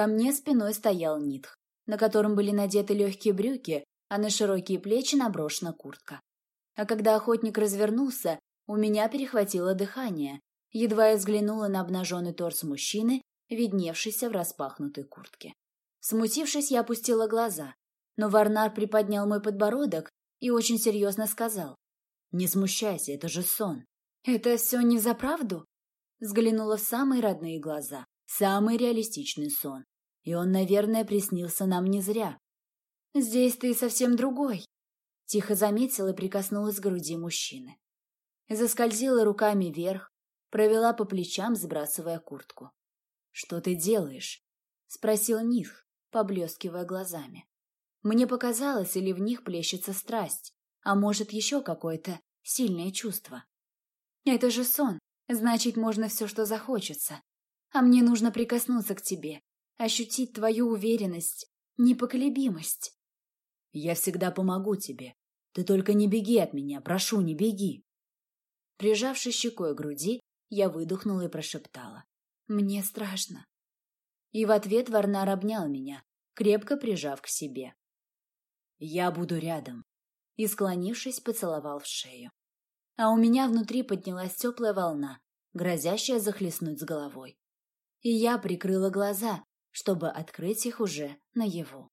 Ко мне спиной стоял Нитх, на котором были надеты легкие брюки, а на широкие плечи наброшена куртка. А когда охотник развернулся, у меня перехватило дыхание. Едва я взглянула на обнаженный торс мужчины, видневшийся в распахнутой куртке. Смутившись, я опустила глаза, но Варнар приподнял мой подбородок и очень серьезно сказал. «Не смущайся, это же сон». «Это все не за правду?» Взглянула в самые родные глаза. Самый реалистичный сон. И он, наверное, приснился нам не зря. «Здесь ты совсем другой», — тихо заметила и прикоснулась к груди мужчины. Заскользила руками вверх, провела по плечам, сбрасывая куртку. «Что ты делаешь?» — спросил Них, поблескивая глазами. Мне показалось, или в них плещется страсть, а может, еще какое-то сильное чувство. «Это же сон, значит, можно все, что захочется. А мне нужно прикоснуться к тебе, ощутить твою уверенность, непоколебимость. Я всегда помогу тебе. Ты только не беги от меня, прошу, не беги. Прижавшись щекой к груди, я выдохнула и прошептала. Мне страшно. И в ответ Варнар обнял меня, крепко прижав к себе. Я буду рядом. И, склонившись, поцеловал в шею. А у меня внутри поднялась теплая волна, грозящая захлестнуть с головой и я прикрыла глаза, чтобы открыть их уже наяву.